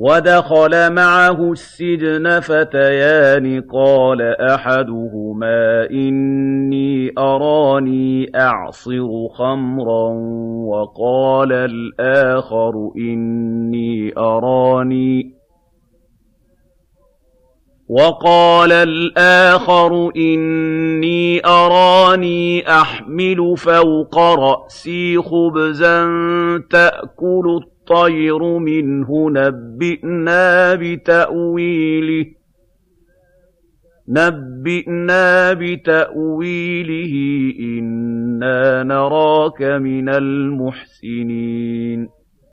وَدَخَلَ مَعَهُ السِّجْنَ فَتَيَانِ ۖ قَالَ أَحَدُهُمَا إِنِّي أَرَانِي أَعْصِرُ خَمْرًا وَقَالَ الْآخَرُ إِنِّي أَرَانِي أَحْمِلُ فَوْقَ رَأْسِي خُبْزًا تَأْكُلُ الطَّيْرُ مِنْهُ ۖ نَبِّئْنَا بِتَأْوِيلِهِ ۖ إِنَّا نَرَاكَ مِنَ الْمُحْسِنِينَ.